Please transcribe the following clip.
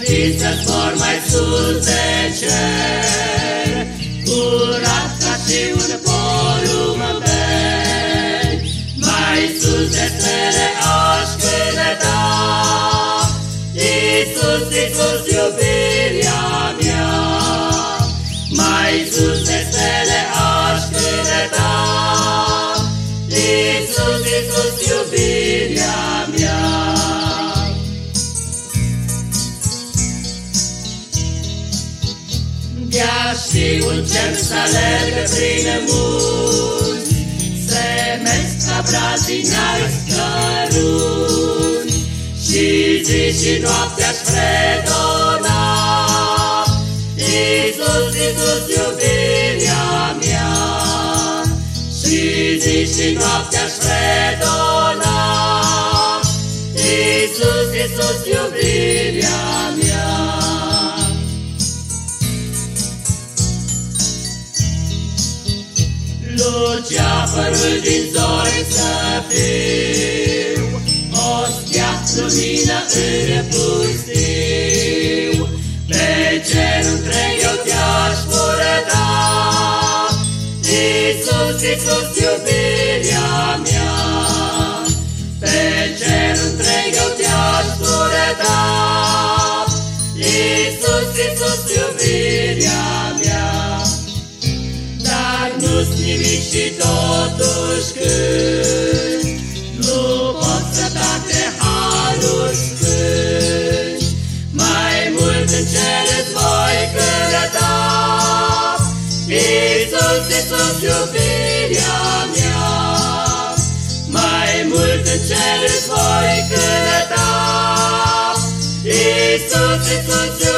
fi să zbor mai sus de cer, curat ca și un porum veri, mai sus de stele aș câneta. Iisus, Iisus, iubirea mea, mai sus de stele aș câneta. Iisus, Iisus, iubirea mea. Chiar și un cer să alergă prin munți, Semesc ca brazinari căruni, Și zi și noaptea-și predona. Iisus, Iisus, iubirea mea, Și zi și noaptea-și predona. Iisus, Iisus, iubirea Luceafărul din zori să fiu, O stea lumină în Iisus, iubirea mea, Mai mult în cer îți voi cânăta. Iisus, Iisus, iubirea